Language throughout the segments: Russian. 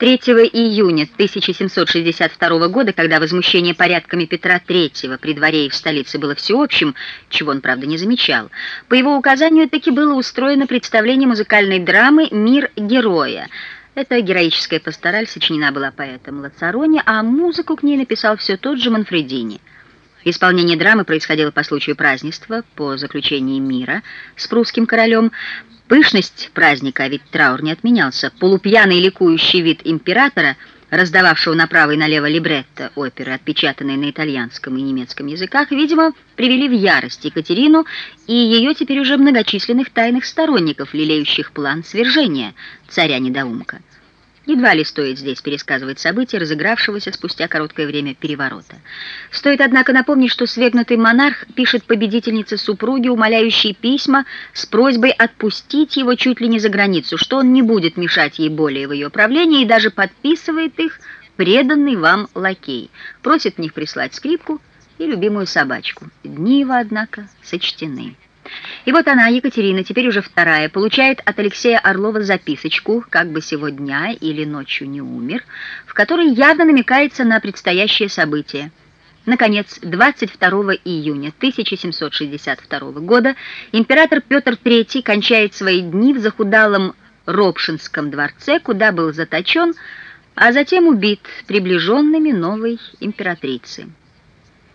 3 июня 1762 года, когда возмущение порядками Петра III при дворе и в столице было всеобщим, чего он, правда, не замечал, по его указанию таки было устроено представление музыкальной драмы «Мир героя». Эта героическая пастораль сочинена была поэтом Лацарони, а музыку к ней написал все тот же Манфредини. Исполнение драмы происходило по случаю празднества, по заключении мира с прусским королем, Пышность праздника, а ведь траур не отменялся, полупьяный ликующий вид императора, раздававшего направо и налево либретто оперы, отпечатанные на итальянском и немецком языках, видимо, привели в ярость Екатерину и ее теперь уже многочисленных тайных сторонников, лелеющих план свержения царя-недоумка. Едва ли стоит здесь пересказывать события, разыгравшегося спустя короткое время переворота. Стоит, однако, напомнить, что свергнутый монарх пишет победительнице супруги умоляющие письма с просьбой отпустить его чуть ли не за границу, что он не будет мешать ей более в ее правлении и даже подписывает их преданный вам лакей. Просит в них прислать скрипку и любимую собачку. Дни его, однако, сочтены. И вот она, Екатерина, теперь уже вторая, получает от Алексея Орлова записочку, как бы сегодня или ночью не умер, в которой явно намекается на предстоящее событие. Наконец, 22 июня 1762 года император Петр III кончает свои дни в захудалом Ропшинском дворце, куда был заточен, а затем убит приближенными новой императрицы.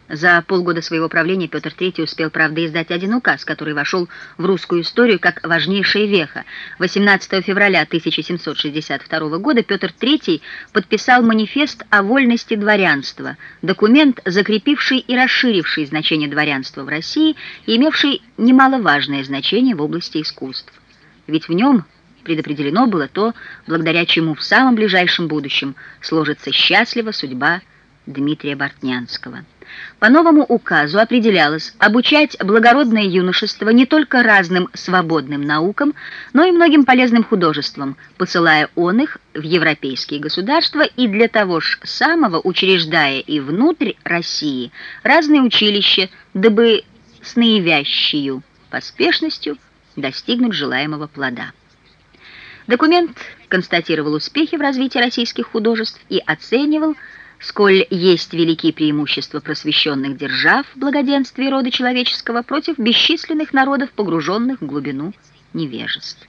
За полгода своего правления Петр III успел, правда, издать один указ, который вошел в русскую историю как важнейшая веха. 18 февраля 1762 года Петр III подписал манифест о вольности дворянства, документ, закрепивший и расширивший значение дворянства в России и имевший немаловажное значение в области искусств. Ведь в нем предопределено было то, благодаря чему в самом ближайшем будущем сложится счастлива судьба Дмитрия Бортнянского. По новому указу определялось обучать благородное юношество не только разным свободным наукам, но и многим полезным художествам, посылая он их в европейские государства и для того ж самого учреждая и внутрь России разные училища, дабы с наивящей поспешностью достигнуть желаемого плода. Документ констатировал успехи в развитии российских художеств и оценивал, сколь есть великие преимущества просвещенных держав в благоденствии рода человеческого против бесчисленных народов, погруженных в глубину невежеств.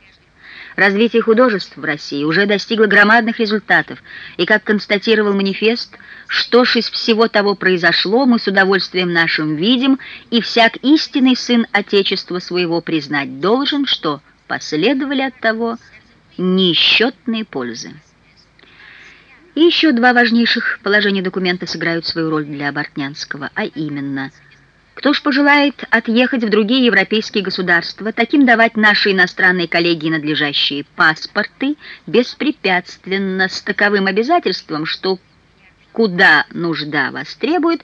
Развитие художеств в России уже достигло громадных результатов, и, как констатировал манифест, что ж из всего того произошло, мы с удовольствием нашим видим, и всяк истинный сын Отечества своего признать должен, что последовали от того несчетные пользы. И еще два важнейших положения документа сыграют свою роль для Бортнянского, а именно, кто ж пожелает отъехать в другие европейские государства, таким давать наши иностранные коллеги надлежащие паспорты беспрепятственно с таковым обязательством, что куда нужда вас требует,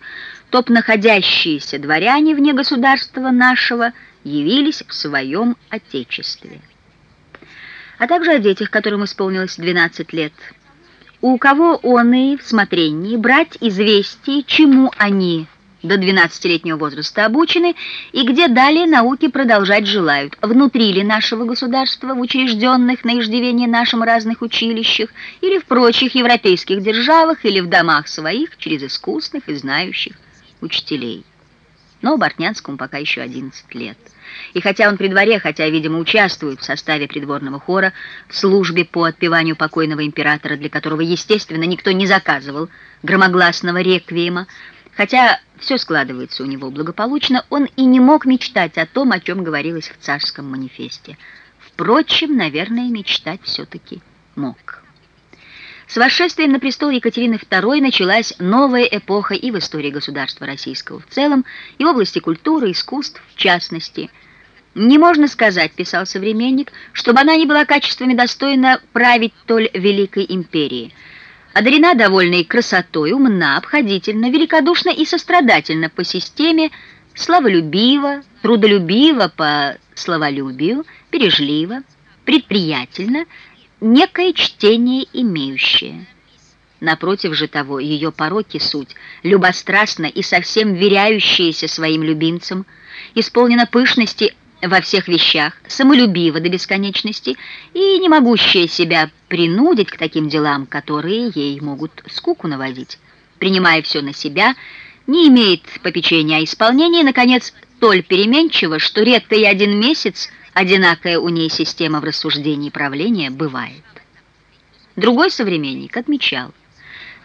топ находящиеся дворяне вне государства нашего явились в своем отечестве. А также о детях, которым исполнилось 12 лет – у кого он и в смотрении брать известие, чему они до 12-летнего возраста обучены и где далее науки продолжать желают, внутри ли нашего государства, в учрежденных на иждивение нашим разных училищах, или в прочих европейских державах, или в домах своих, через искусных и знающих учителей. Но Бортнянскому пока еще 11 лет. И хотя он при дворе, хотя, видимо, участвует в составе придворного хора, в службе по отпеванию покойного императора, для которого, естественно, никто не заказывал громогласного реквиема, хотя все складывается у него благополучно, он и не мог мечтать о том, о чем говорилось в царском манифесте. Впрочем, наверное, мечтать все-таки мог. С восшествием на престол Екатерины II началась новая эпоха и в истории государства российского в целом, и в области культуры, искусств в частности – «Не можно сказать, — писал современник, — чтобы она не была качествами достойна править толь великой империи. Одарена довольной красотой, умна, обходительна, великодушна и сострадательна по системе, славолюбива, трудолюбива по словолюбию, бережлива, предприятельна, некое чтение имеющее». Напротив же того, ее пороки суть, любострастна и совсем веряющаяся своим любимцам, исполнена пышности во всех вещах, самолюбива до бесконечности и не могущая себя принудить к таким делам, которые ей могут скуку наводить, принимая все на себя, не имеет попечения о исполнении, наконец, столь переменчива, что редко и один месяц одинакая у ней система в рассуждении правления бывает. Другой современник отмечал,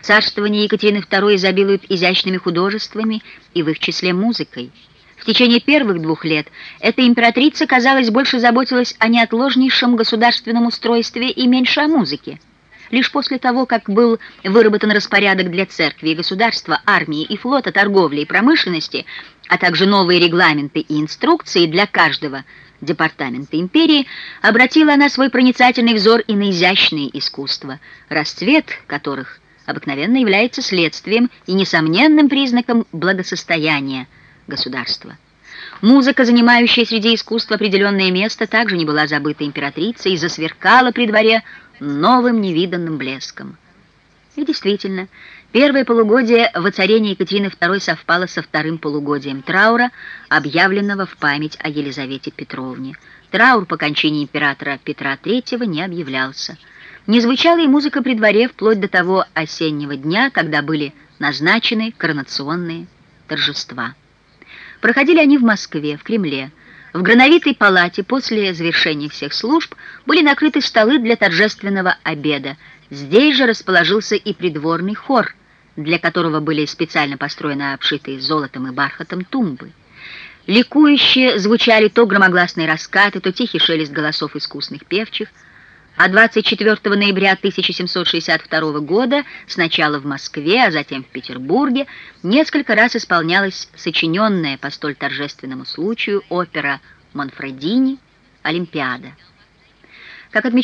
царствование Екатерины II изобилует изящными художествами и в их числе музыкой. В течение первых двух лет эта императрица, казалось, больше заботилась о неотложнейшем государственном устройстве и меньше о музыке. Лишь после того, как был выработан распорядок для церкви государства, армии и флота, торговли и промышленности, а также новые регламенты и инструкции для каждого – департамента империи, обратила она свой проницательный взор и на изящные искусства, расцвет которых обыкновенно является следствием и несомненным признаком благосостояния государства. Музыка, занимающая среди искусств определенное место, также не была забыта императрицей и засверкала при дворе новым невиданным блеском. И действительно, первое полугодие воцарения Екатерины II совпало со вторым полугодием траура, объявленного в память о Елизавете Петровне. Траур по кончине императора Петра III не объявлялся. Не звучала и музыка при дворе вплоть до того осеннего дня, когда были назначены коронационные торжества. Проходили они в Москве, в Кремле. В Грановитой палате после завершения всех служб были накрыты столы для торжественного обеда, Здесь же расположился и придворный хор, для которого были специально построены обшитые золотом и бархатом тумбы. Ликующие звучали то громогласные раскаты, то тихий шелест голосов искусных певчих, а 24 ноября 1762 года сначала в Москве, а затем в Петербурге несколько раз исполнялась сочиненная по столь торжественному случаю опера Монфредини «Олимпиада». Как отмечается,